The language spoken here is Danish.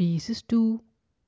spisestue